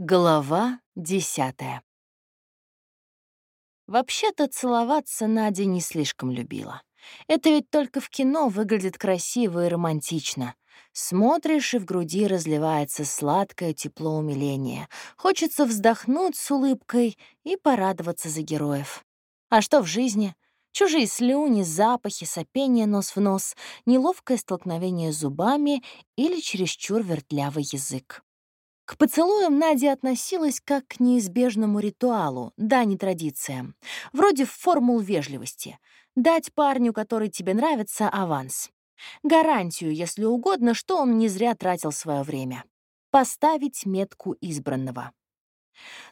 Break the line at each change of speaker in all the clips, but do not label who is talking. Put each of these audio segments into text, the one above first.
Глава десятая. Вообще-то целоваться Надя не слишком любила. Это ведь только в кино выглядит красиво и романтично. Смотришь, и в груди разливается сладкое тепло умиления. Хочется вздохнуть с улыбкой и порадоваться за героев. А что в жизни? Чужие слюни, запахи, сопение нос в нос, неловкое столкновение зубами или чересчур вертлявый язык. К поцелуям Надя относилась как к неизбежному ритуалу, да, не традициям. Вроде формул вежливости. Дать парню, который тебе нравится, аванс. Гарантию, если угодно, что он не зря тратил свое время. Поставить метку избранного.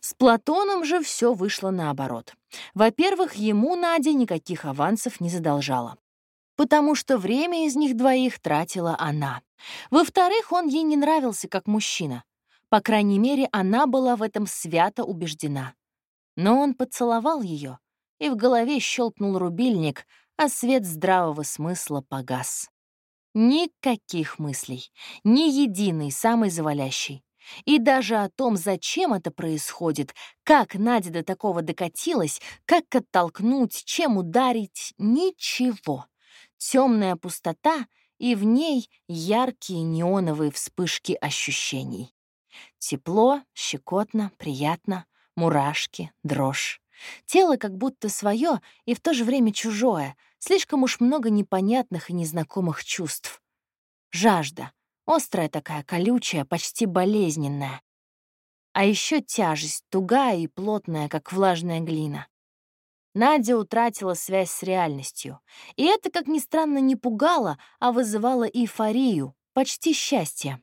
С Платоном же все вышло наоборот. Во-первых, ему Надя никаких авансов не задолжала потому что время из них двоих тратила она. Во-вторых, он ей не нравился как мужчина. По крайней мере, она была в этом свято убеждена. Но он поцеловал ее, и в голове щелкнул рубильник, а свет здравого смысла погас. Никаких мыслей, ни единой, самой завалящей. И даже о том, зачем это происходит, как Надя до такого докатилась, как оттолкнуть, чем ударить — ничего. Темная пустота, и в ней яркие неоновые вспышки ощущений. Тепло, щекотно, приятно, мурашки, дрожь. Тело как будто свое и в то же время чужое, слишком уж много непонятных и незнакомых чувств. Жажда, острая такая, колючая, почти болезненная. А еще тяжесть, тугая и плотная, как влажная глина. Надя утратила связь с реальностью. И это, как ни странно, не пугало, а вызывало эйфорию, почти счастье.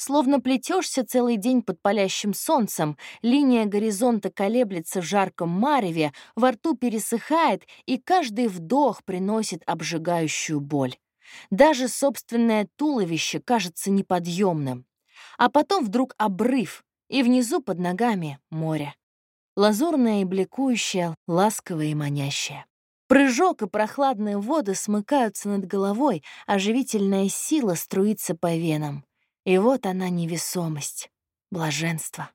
Словно плетешься целый день под палящим солнцем, линия горизонта колеблется в жарком мареве, во рту пересыхает, и каждый вдох приносит обжигающую боль. Даже собственное туловище кажется неподъемным. А потом вдруг обрыв, и внизу под ногами море. Лазурное и бликующее, ласковое и манящее. Прыжок и прохладные воды смыкаются над головой, оживительная сила струится по венам. И вот она невесомость, блаженство.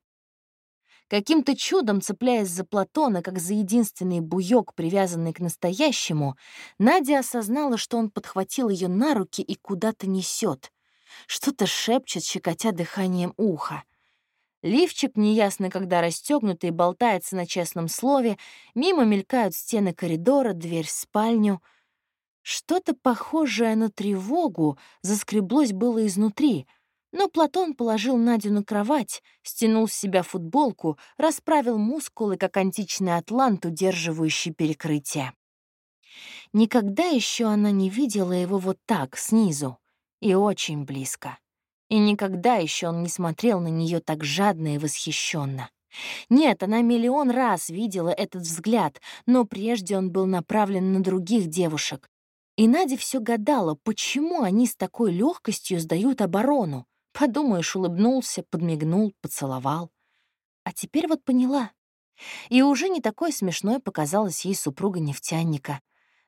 Каким-то чудом, цепляясь за Платона, как за единственный буёк, привязанный к настоящему, Надя осознала, что он подхватил ее на руки и куда-то несет. Что-то шепчет, щекотя дыханием уха. Лифчик, неясно когда расстегнутый, болтается на честном слове, мимо мелькают стены коридора, дверь в спальню. Что-то похожее на тревогу заскреблось было изнутри — но Платон положил Надю на кровать, стянул с себя футболку, расправил мускулы, как античный атлант, удерживающий перекрытие. Никогда еще она не видела его вот так, снизу, и очень близко. И никогда еще он не смотрел на нее так жадно и восхищенно. Нет, она миллион раз видела этот взгляд, но прежде он был направлен на других девушек. И Надя все гадала, почему они с такой легкостью сдают оборону, Подумаешь, улыбнулся, подмигнул, поцеловал. А теперь вот поняла. И уже не такой смешной показалась ей супруга нефтяника.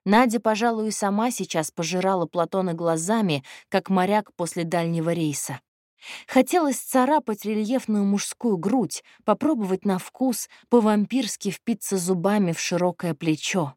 Надя, пожалуй, и сама сейчас пожирала Платона глазами, как моряк после дальнего рейса. Хотелось царапать рельефную мужскую грудь, попробовать на вкус, по-вампирски впиться зубами в широкое плечо.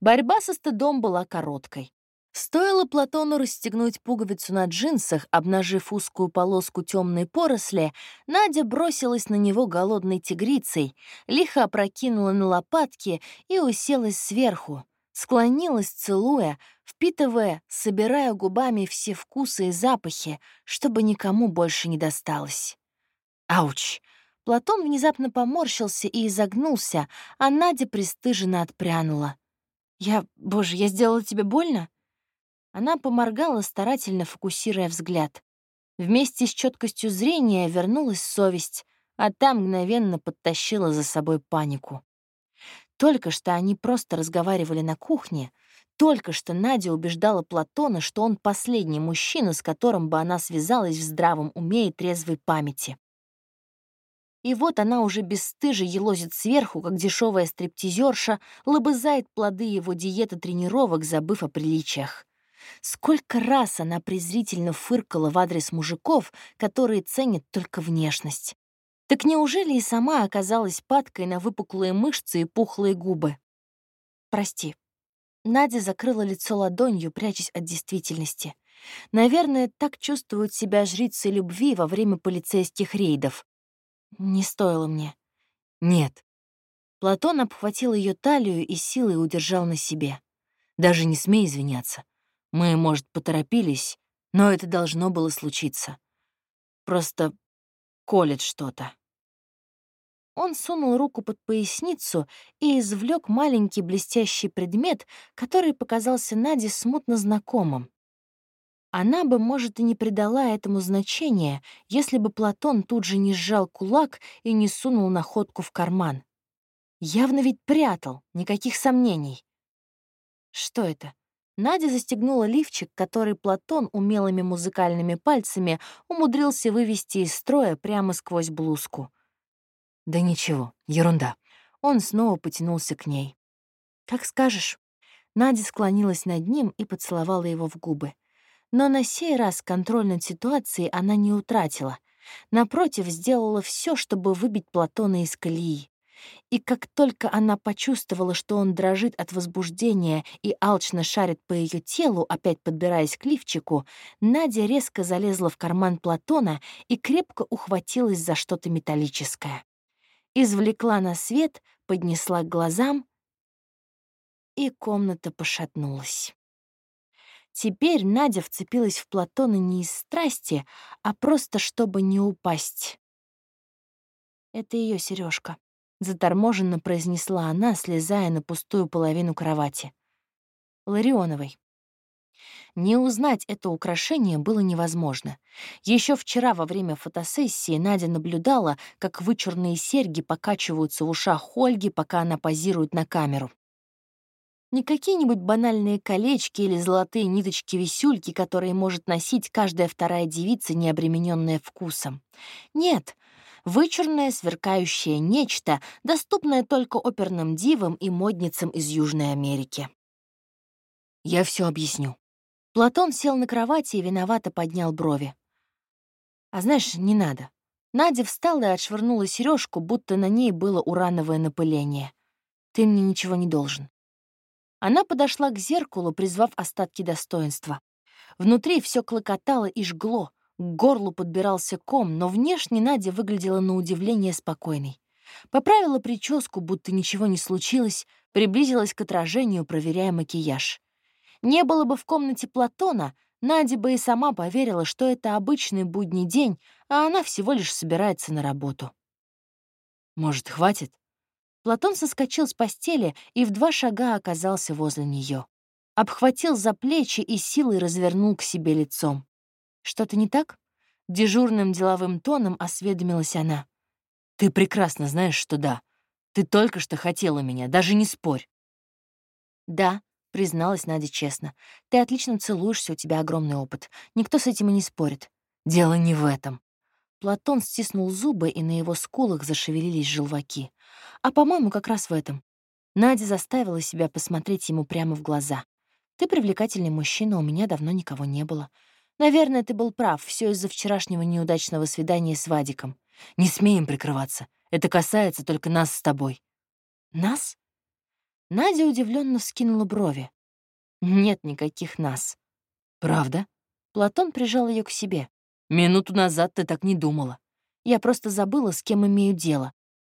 Борьба со стыдом была короткой. Стоило Платону расстегнуть пуговицу на джинсах, обнажив узкую полоску темной поросли, Надя бросилась на него голодной тигрицей, лихо опрокинула на лопатки и уселась сверху, склонилась, целуя, впитывая, собирая губами все вкусы и запахи, чтобы никому больше не досталось. Ауч! Платон внезапно поморщился и изогнулся, а Надя пристыженно отпрянула. «Я... Боже, я сделала тебе больно?» Она поморгала, старательно фокусируя взгляд. Вместе с четкостью зрения вернулась совесть, а та мгновенно подтащила за собой панику. Только что они просто разговаривали на кухне, только что Надя убеждала Платона, что он последний мужчина, с которым бы она связалась в здравом уме и трезвой памяти. И вот она уже бесстыже елозит сверху, как дешевая стриптизерша, лобызает плоды его диеты тренировок, забыв о приличиях. Сколько раз она презрительно фыркала в адрес мужиков, которые ценят только внешность. Так неужели и сама оказалась падкой на выпуклые мышцы и пухлые губы? Прости. Надя закрыла лицо ладонью, прячась от действительности. Наверное, так чувствуют себя жрицы любви во время полицейских рейдов. Не стоило мне.
Нет.
Платон обхватил ее талию и силой удержал на себе.
Даже не смей извиняться. Мы, может, поторопились, но это должно было случиться. Просто колет что-то.
Он сунул руку под поясницу и извлек маленький блестящий предмет, который показался Наде смутно знакомым. Она бы, может, и не придала этому значения, если бы Платон тут же не сжал кулак и не сунул находку в карман. Явно ведь прятал, никаких сомнений. Что это? Надя застегнула лифчик, который Платон умелыми музыкальными пальцами умудрился вывести из строя прямо сквозь блузку.
«Да ничего, ерунда».
Он снова потянулся к ней. «Как скажешь». Надя склонилась над ним и поцеловала его в губы. Но на сей раз контроль над ситуацией она не утратила. Напротив, сделала все, чтобы выбить Платона из колеи. И как только она почувствовала, что он дрожит от возбуждения и алчно шарит по ее телу, опять подбираясь к лифчику, Надя резко залезла в карман Платона и крепко ухватилась за что-то металлическое. Извлекла на свет, поднесла к глазам, и комната пошатнулась. Теперь Надя вцепилась в Платона не из страсти, а просто чтобы не упасть. Это ее сережка, заторможенно произнесла она, слезая на пустую половину кровати. Ларионовой. Не узнать это украшение было невозможно. Еще вчера во время фотосессии Надя наблюдала, как вычурные серьги покачиваются в ушах Ольги, пока она позирует на камеру. Не какие-нибудь банальные колечки или золотые ниточки-висюльки, которые может носить каждая вторая девица, не обремененная вкусом. Нет, вычурное сверкающее нечто, доступное только оперным дивам и модницам из Южной Америки.
Я все объясню.
Платон сел на кровати и виновато поднял брови. А знаешь, не надо. Надя встала и отшвырнула сережку, будто на ней было урановое напыление. Ты мне ничего не должен. Она подошла к зеркалу, призвав остатки достоинства. Внутри все клокотало и жгло, к горлу подбирался ком, но внешне Надя выглядела на удивление спокойной. Поправила прическу, будто ничего не случилось, приблизилась к отражению, проверяя макияж. Не было бы в комнате Платона, Надя бы и сама поверила, что это обычный будний день, а она всего лишь собирается на работу.
«Может, хватит?»
Платон соскочил с постели и в два шага оказался возле нее. Обхватил за плечи и силой развернул к себе лицом. «Что-то не так?» Дежурным деловым тоном осведомилась она.
«Ты прекрасно знаешь, что да. Ты только что хотела меня, даже не спорь».
«Да», — призналась Надя честно. «Ты отлично целуешься, у тебя огромный опыт. Никто с этим и не спорит».
«Дело не в этом».
Платон стиснул зубы, и на его скулах зашевелились желваки. А, по-моему, как раз в этом. Надя заставила себя посмотреть ему прямо в глаза. «Ты привлекательный мужчина, у меня давно никого не было. Наверное, ты был прав, все из-за вчерашнего неудачного свидания с Вадиком.
Не смеем прикрываться. Это касается только нас с тобой».
«Нас?» Надя удивленно вскинула брови. «Нет никаких нас».
«Правда?»
Платон прижал ее к себе.
«Минуту назад ты так не думала».
Я просто забыла, с кем имею дело.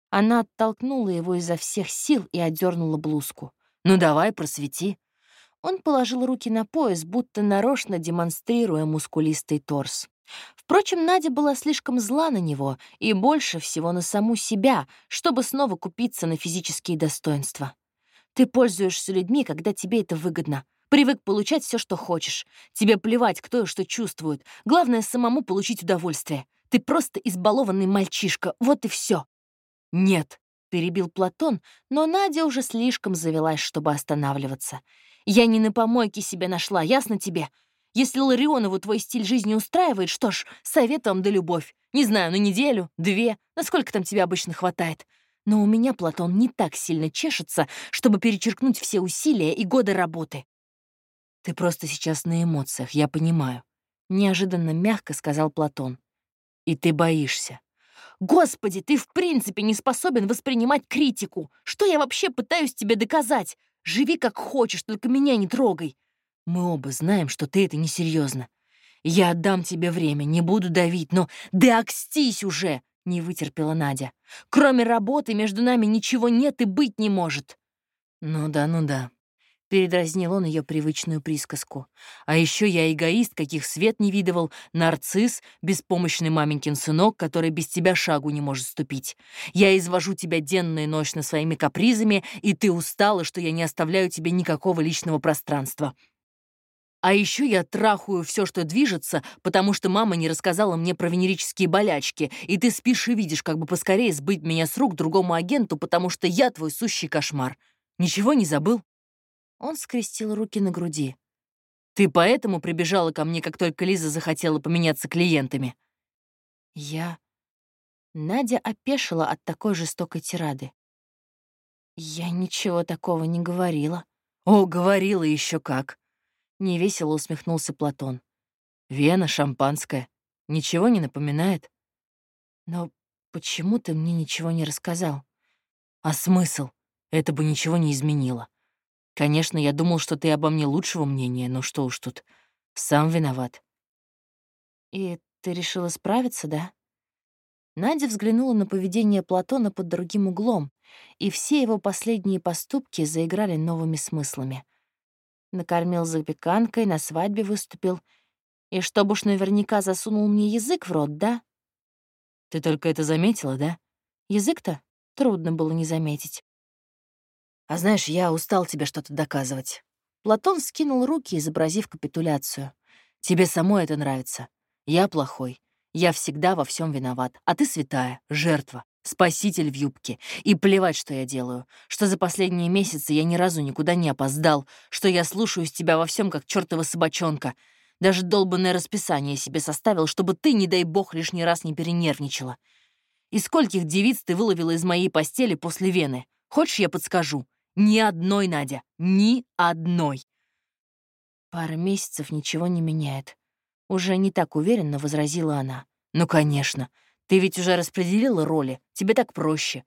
Она оттолкнула его изо всех сил и одернула блузку.
«Ну давай, просвети».
Он положил руки на пояс, будто нарочно демонстрируя мускулистый торс. Впрочем, Надя была слишком зла на него и больше всего на саму себя, чтобы снова купиться на физические достоинства. Ты пользуешься людьми, когда тебе это выгодно. Привык получать все, что хочешь. Тебе плевать, кто и что чувствует. Главное — самому получить удовольствие. Ты просто избалованный мальчишка, вот и все.
«Нет», — перебил
Платон, но Надя уже слишком завелась, чтобы останавливаться. «Я не на помойке себя нашла, ясно тебе? Если Ларионову твой стиль жизни устраивает, что ж, совет вам да любовь. Не знаю, на неделю, две, насколько там тебе обычно хватает. Но у меня, Платон, не так сильно чешется, чтобы перечеркнуть все усилия и годы работы».
«Ты просто сейчас на эмоциях, я понимаю», — неожиданно мягко сказал Платон. «И ты боишься. Господи, ты в принципе не способен воспринимать критику. Что я вообще пытаюсь тебе доказать? Живи как хочешь, только меня не трогай. Мы оба знаем, что ты это несерьезно. Я отдам тебе время, не буду давить, но да уже, не вытерпела Надя. Кроме работы между нами ничего нет и быть не может. Ну да, ну да. Передразнил он ее привычную присказку. А еще я эгоист, каких свет не видывал, нарцисс, беспомощный маменькин сынок, который без тебя шагу не может ступить. Я извожу тебя денно и ночно своими капризами, и ты устала, что я не оставляю тебе никакого личного пространства. А еще я трахаю все, что движется, потому что мама не рассказала мне про венерические болячки, и ты спишь и видишь, как бы поскорее сбыть меня с рук другому агенту, потому что я твой сущий кошмар. Ничего не забыл?»
Он скрестил руки на груди.
«Ты поэтому прибежала ко мне, как только Лиза захотела поменяться клиентами?»
«Я...» Надя опешила от такой жестокой тирады. «Я ничего такого не говорила».
«О, говорила еще как!»
— невесело усмехнулся Платон.
«Вена, шампанское. Ничего не напоминает?»
«Но почему ты мне ничего не рассказал?»
«А смысл? Это бы ничего не изменило. Конечно, я думал, что ты обо мне лучшего мнения, но что уж тут. Сам виноват».
«И ты решила справиться, да?» Надя взглянула на поведение Платона под другим углом, и все его последние поступки заиграли новыми смыслами накормил запеканкой, на свадьбе выступил. И чтоб уж наверняка засунул мне язык в рот, да?
Ты только это заметила, да?
Язык-то трудно было не заметить.
А знаешь, я устал тебе что-то доказывать.
Платон скинул руки, изобразив капитуляцию.
Тебе самой это нравится. Я плохой. Я всегда во всем виноват. А ты святая, жертва спаситель в юбке. И плевать, что я делаю, что за последние месяцы я ни разу никуда не опоздал, что я слушаюсь тебя во всем как чертова собачонка. Даже долбанное расписание себе составил, чтобы ты, не дай бог, лишний раз не перенервничала. И скольких девиц ты выловила из моей постели после Вены? Хочешь, я подскажу? Ни одной, Надя, ни одной.
Пара месяцев ничего не меняет. Уже не так уверенно возразила она.
Ну, конечно. Ты ведь уже распределила роли, тебе так проще.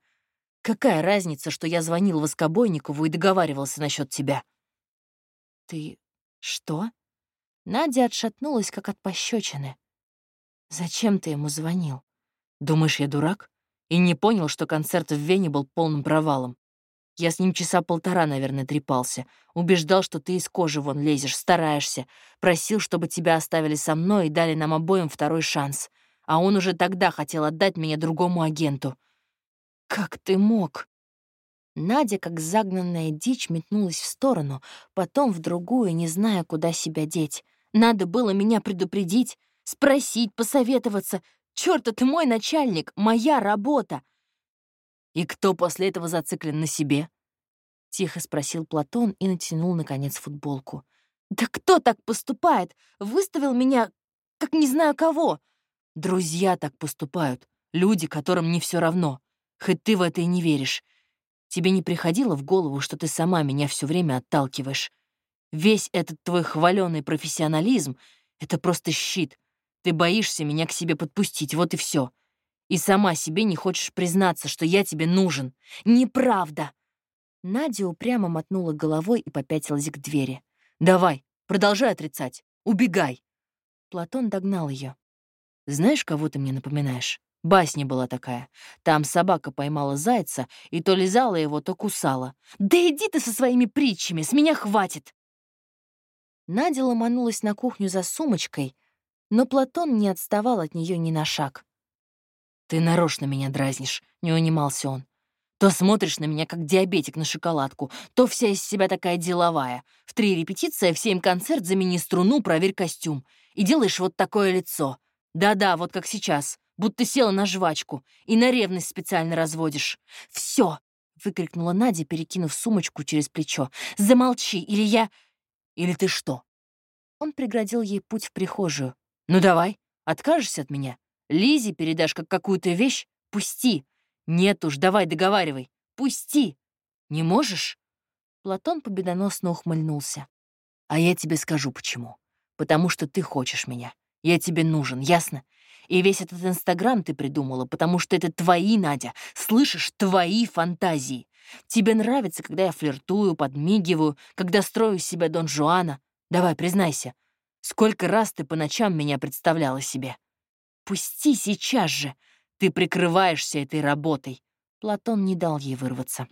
Какая разница, что я звонил Воскобойникову и договаривался насчет тебя?
Ты что? Надя отшатнулась, как от пощечины. Зачем ты ему звонил?
Думаешь, я дурак? И не понял, что концерт в Вене был полным провалом. Я с ним часа полтора, наверное, трепался. Убеждал, что ты из кожи вон лезешь, стараешься. Просил, чтобы тебя оставили со мной и дали нам обоим второй шанс а он уже тогда хотел отдать меня другому агенту.
Как ты мог? Надя, как загнанная дичь, метнулась в сторону, потом в другую, не зная, куда себя деть. Надо было меня предупредить, спросить, посоветоваться. Чёрт, ты мой начальник, моя работа.
И кто после этого зациклен на себе?
Тихо спросил Платон и натянул, наконец, футболку. «Да кто так поступает? Выставил меня, как не знаю кого!»
Друзья так поступают, люди, которым не все равно. Хоть ты в это и не веришь. Тебе не приходило в голову, что ты сама меня все время отталкиваешь? Весь этот твой хваленый профессионализм — это просто щит. Ты боишься меня к себе подпустить, вот и все. И сама себе не хочешь признаться, что я тебе нужен. Неправда!»
Надя упрямо мотнула головой и попятилась к двери.
«Давай, продолжай отрицать. Убегай!»
Платон догнал ее.
Знаешь, кого ты мне напоминаешь? Басня была такая. Там собака поймала зайца и то лизала его, то кусала. Да иди ты со своими притчами, с меня хватит!»
Надя ломанулась на кухню за сумочкой, но Платон не отставал от нее ни на шаг.
«Ты нарочно меня дразнишь», — не унимался он. «То смотришь на меня, как диабетик на шоколадку, то вся из себя такая деловая. В три репетиции, в семь концерт, замени струну, проверь костюм. И делаешь вот такое лицо. Да-да, вот как сейчас, будто села на жвачку и на ревность специально разводишь. Все! выкрикнула Надя, перекинув сумочку через плечо. «Замолчи, или я... Или ты что?»
Он преградил ей путь в прихожую.
«Ну давай, откажешься от меня? Лизе передашь как какую-то вещь? Пусти! Нет уж, давай, договаривай. Пусти! Не можешь?»
Платон победоносно ухмыльнулся.
«А я тебе скажу, почему. Потому что ты хочешь меня. Я тебе нужен, ясно? И весь этот Инстаграм ты придумала, потому что это твои, Надя, слышишь, твои фантазии. Тебе нравится, когда я флиртую, подмигиваю, когда строю себя Дон Жуана. Давай, признайся, сколько раз ты по ночам меня представляла себе? Пусти сейчас же. Ты прикрываешься этой работой. Платон не дал ей вырваться.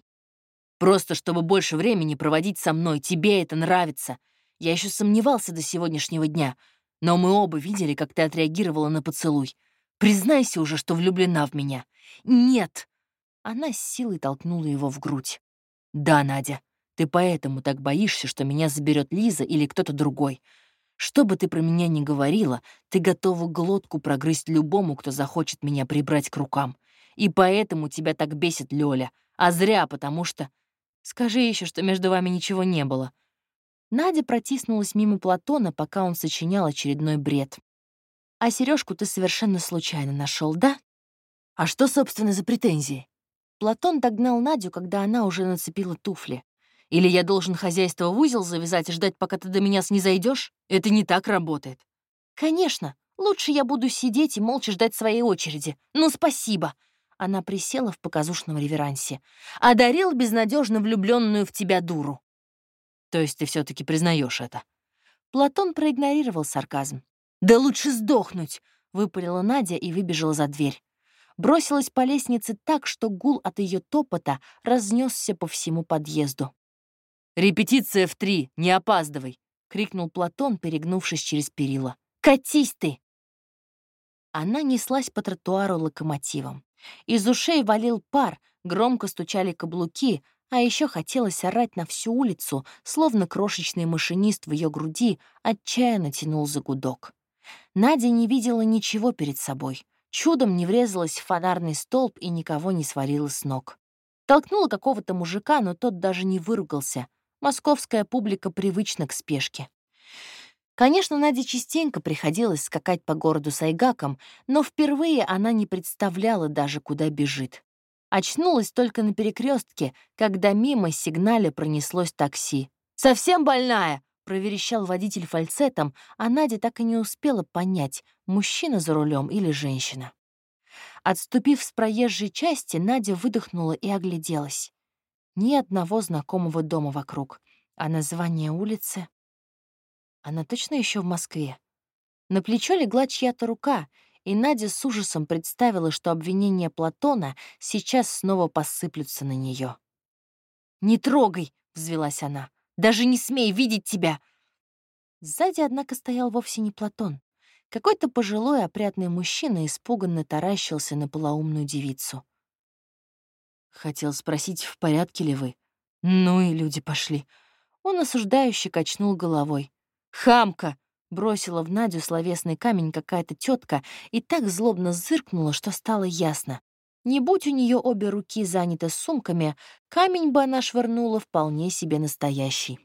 Просто чтобы больше времени проводить со мной, тебе это нравится. Я еще сомневался до сегодняшнего дня, но мы оба видели, как ты отреагировала на поцелуй. Признайся уже, что влюблена в меня. Нет!» Она с силой толкнула его в грудь. «Да, Надя, ты поэтому так боишься, что меня заберет Лиза или кто-то другой. Что бы ты про меня ни говорила, ты готова глотку прогрызть любому, кто захочет меня прибрать к рукам. И поэтому тебя так бесит Лёля. А зря, потому что... Скажи еще, что между вами ничего не было. Надя протиснулась мимо Платона, пока он сочинял очередной бред. «А сережку ты совершенно случайно нашел, да? А что, собственно, за претензии?» Платон догнал Надю, когда она уже нацепила туфли. «Или я должен хозяйство в узел завязать и ждать, пока ты до меня снизойдешь? Это не так работает». «Конечно. Лучше я буду сидеть и молча ждать своей очереди. Ну, спасибо!» Она присела в показушном реверансе. «Одарил безнадежно влюбленную в тебя дуру». То есть ты все таки признаешь это?» Платон проигнорировал сарказм. «Да лучше сдохнуть!» — выпалила Надя и выбежала за дверь. Бросилась по лестнице так, что гул от ее топота разнесся по всему подъезду. «Репетиция в три, не опаздывай!» — крикнул Платон, перегнувшись через перила. «Катись ты!» Она неслась по тротуару локомотивом. Из ушей валил пар, громко стучали каблуки, а еще хотелось орать на всю улицу, словно крошечный машинист в ее груди отчаянно тянул за гудок. Надя не видела ничего перед собой. Чудом не врезалась в фонарный столб и никого не свалила с ног. Толкнула какого-то мужика, но тот даже не выругался. Московская публика привычна к спешке. Конечно, Наде частенько приходилось скакать по городу с Айгаком, но впервые она не представляла даже, куда бежит. Очнулась только на перекрестке, когда мимо сигнале пронеслось такси. «Совсем больная!» — проверещал водитель фальцетом, а Надя так и не успела понять, мужчина за рулем или женщина. Отступив с проезжей части, Надя выдохнула и огляделась. Ни одного знакомого дома вокруг, а название улицы... Она точно еще в Москве? На плечо легла чья-то рука, и Надя с ужасом представила, что обвинения Платона сейчас снова посыплются на нее. «Не трогай!» — взвелась она. «Даже не смей видеть тебя!» Сзади, однако, стоял вовсе не Платон. Какой-то пожилой опрятный мужчина испуганно таращился на полоумную девицу. Хотел спросить, в порядке ли вы. Ну и люди пошли. Он осуждающе качнул головой. «Хамка! Бросила в Надю словесный камень какая-то тетка и так злобно зыркнула, что стало ясно. Не будь у нее обе руки заняты сумками, камень бы она швырнула вполне себе настоящий.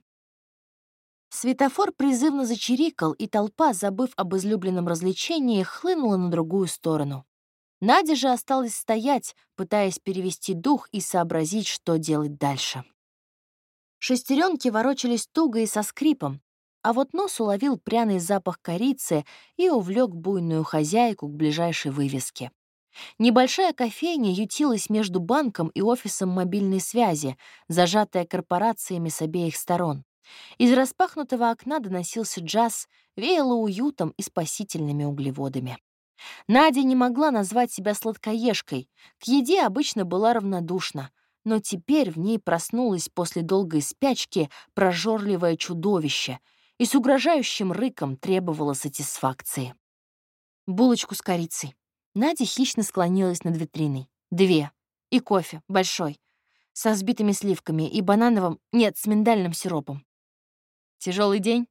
Светофор призывно зачирикал, и толпа, забыв об излюбленном развлечении, хлынула на другую сторону. Надя же осталась стоять, пытаясь перевести дух и сообразить, что делать дальше. Шестеренки ворочались туго и со скрипом, а вот нос уловил пряный запах корицы и увлек буйную хозяйку к ближайшей вывеске. Небольшая кофейня ютилась между банком и офисом мобильной связи, зажатая корпорациями с обеих сторон. Из распахнутого окна доносился джаз, веяло уютом и спасительными углеводами. Надя не могла назвать себя сладкоежкой, к еде обычно была равнодушна, но теперь в ней проснулось после долгой спячки прожорливое чудовище — и с угрожающим рыком требовала сатисфакции. Булочку с корицей. Надя хищно склонилась над витриной. Две. И кофе, большой. Со взбитыми сливками и банановым... Нет, с миндальным сиропом. Тяжелый день?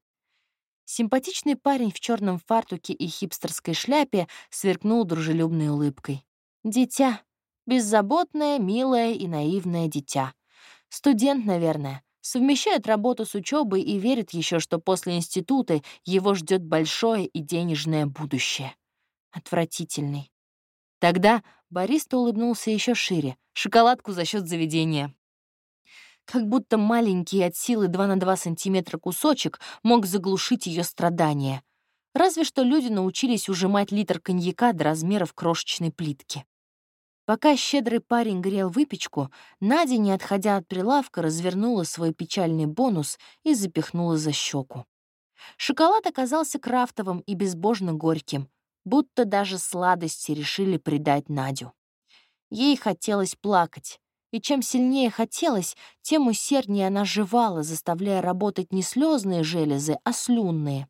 Симпатичный парень в черном фартуке и хипстерской шляпе сверкнул дружелюбной улыбкой. Дитя. Беззаботное, милое и наивное дитя. Студент, наверное совмещает работу с учебой и верит еще, что после института его ждет большое и денежное будущее. Отвратительный. Тогда бариста улыбнулся еще шире. Шоколадку за счет заведения. Как будто маленький от силы 2 на 2 сантиметра кусочек мог заглушить ее страдания. Разве что люди научились ужимать литр коньяка до размеров крошечной плитки. Пока щедрый парень грел выпечку, Надя, не отходя от прилавка, развернула свой печальный бонус и запихнула за щеку. Шоколад оказался крафтовым и безбожно горьким, будто даже сладости решили предать Надю. Ей хотелось плакать, и чем сильнее хотелось, тем усерднее она жевала, заставляя работать не слезные железы, а слюнные.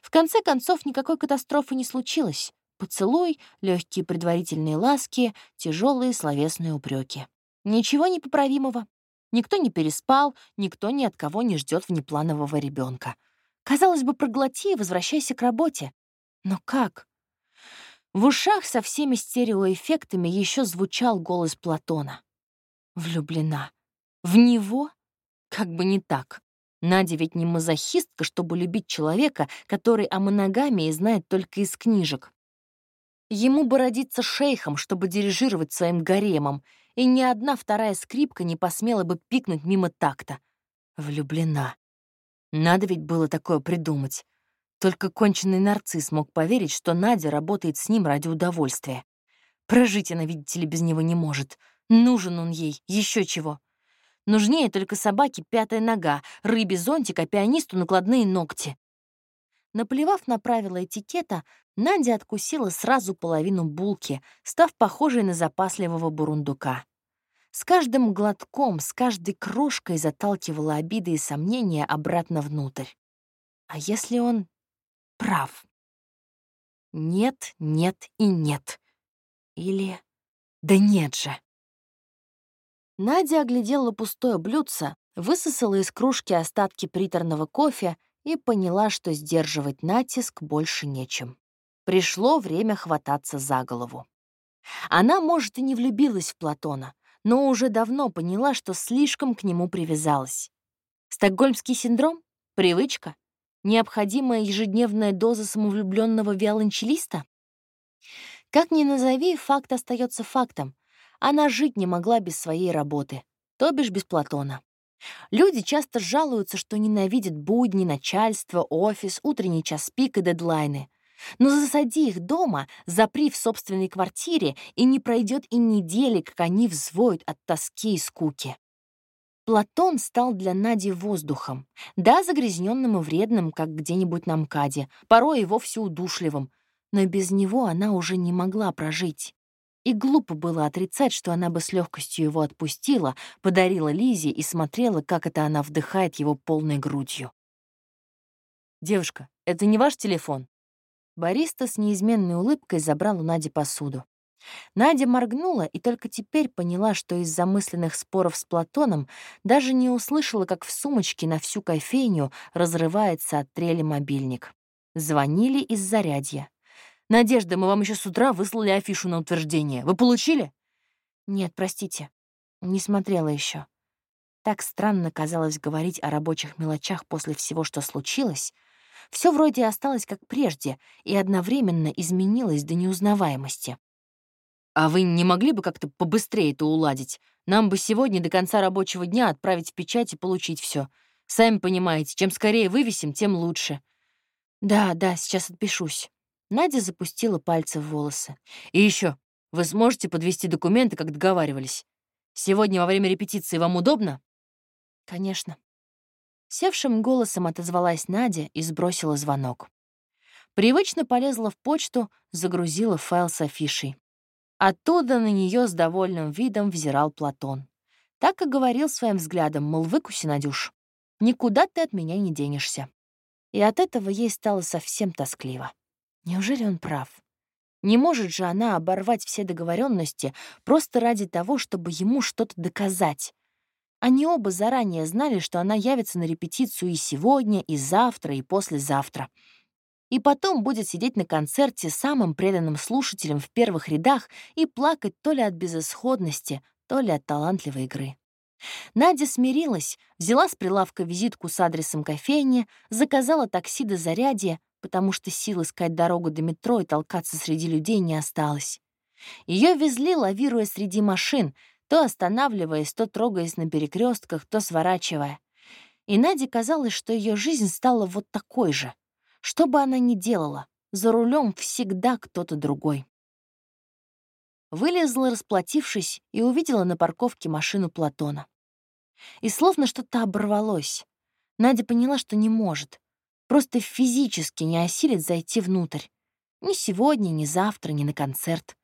В конце концов, никакой катастрофы не случилось. Поцелуй, легкие предварительные ласки, тяжелые словесные упреки. Ничего непоправимого. Никто не переспал, никто ни от кого не ждет внепланового ребенка. Казалось бы, проглоти и возвращайся к работе. Но как? В ушах со всеми стереоэффектами еще звучал голос Платона. Влюблена. В него? Как бы не так. Надя ведь не мазохистка, чтобы любить человека, который о моногамии знает только из книжек. Ему бы родиться шейхом, чтобы дирижировать своим гаремом, и ни одна вторая скрипка не посмела бы пикнуть мимо такта. Влюблена. Надо ведь было такое придумать. Только конченый нарцисс мог поверить, что Надя работает с ним ради удовольствия. Прожить она, видите ли, без него не может. Нужен он ей, еще чего. Нужнее только собаке пятая нога, рыбе зонтик, а пианисту накладные ногти. Наплевав на правила этикета, Надя откусила сразу половину булки, став похожей на запасливого бурундука. С каждым глотком, с каждой крошкой заталкивала обиды и сомнения обратно внутрь. А если он прав? Нет, нет и нет. Или да нет же. Надя оглядела пустое блюдце, высосала из кружки остатки приторного кофе и поняла, что сдерживать натиск больше нечем. Пришло время хвататься за голову. Она, может, и не влюбилась в Платона, но уже давно поняла, что слишком к нему привязалась. Стокгольмский синдром? Привычка? Необходимая ежедневная доза самовлюбленного виолончелиста? Как ни назови, факт остается фактом. Она жить не могла без своей работы, то бишь без Платона. Люди часто жалуются, что ненавидят будни, начальство, офис, утренний час пик и дедлайны. Но засади их дома, запри в собственной квартире, и не пройдет и недели, как они взвоют от тоски и скуки. Платон стал для Нади воздухом. Да, загрязненным и вредным, как где-нибудь на МКАДе, порой и вовсе удушливым. Но без него она уже не могла прожить. И глупо было отрицать, что она бы с легкостью его отпустила, подарила Лизе и смотрела, как это она вдыхает его полной грудью. «Девушка, это не ваш телефон?» Бариста с неизменной улыбкой забрал у Нади посуду. Надя моргнула и только теперь поняла, что из замысленных споров с Платоном даже не услышала, как в сумочке на всю кофейню разрывается от трели мобильник. Звонили из зарядья. «Надежда, мы вам еще с утра выслали афишу на утверждение. Вы получили?» «Нет, простите. Не смотрела еще. Так странно казалось говорить о рабочих мелочах после всего, что случилось. Все вроде осталось как прежде и одновременно изменилось до неузнаваемости. «А вы не могли бы как-то побыстрее это уладить? Нам бы сегодня до конца рабочего дня отправить в печать и получить все. Сами понимаете, чем скорее вывесим, тем лучше». «Да, да, сейчас отпишусь». Надя запустила пальцы в волосы. «И еще, вы сможете подвести документы, как договаривались? Сегодня во время репетиции вам удобно?» «Конечно». Севшим голосом отозвалась Надя и сбросила звонок. Привычно полезла в почту, загрузила файл с афишей. Оттуда на нее с довольным видом взирал Платон. Так и говорил своим взглядом, мол, выкуси, Надюш, никуда ты от меня не денешься. И от этого ей стало совсем тоскливо. Неужели он прав? Не может же она оборвать все договоренности просто ради того, чтобы ему что-то доказать. Они оба заранее знали, что она явится на репетицию и сегодня, и завтра, и послезавтра. И потом будет сидеть на концерте самым преданным слушателем в первых рядах и плакать то ли от безысходности, то ли от талантливой игры. Надя смирилась, взяла с прилавка визитку с адресом кофейни, заказала такси до зарядья, потому что сил искать дорогу до метро и толкаться среди людей не осталось. Ее везли, лавируя среди машин, то останавливаясь, то трогаясь на перекрестках, то сворачивая. И Наде казалось, что ее жизнь стала вот такой же.
Что бы она ни делала, за рулем всегда кто-то другой. Вылезла, расплатившись, и увидела на парковке машину Платона. И словно что-то оборвалось. Надя поняла, что не может. Просто физически не осилит зайти внутрь. Ни сегодня, ни завтра, ни на концерт.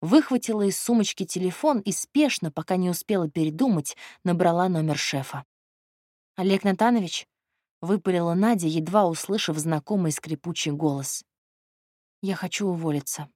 Выхватила из сумочки телефон и спешно, пока не успела передумать, набрала номер шефа. «Олег Натанович?» — выпалила Надя, едва услышав знакомый скрипучий голос. «Я хочу уволиться».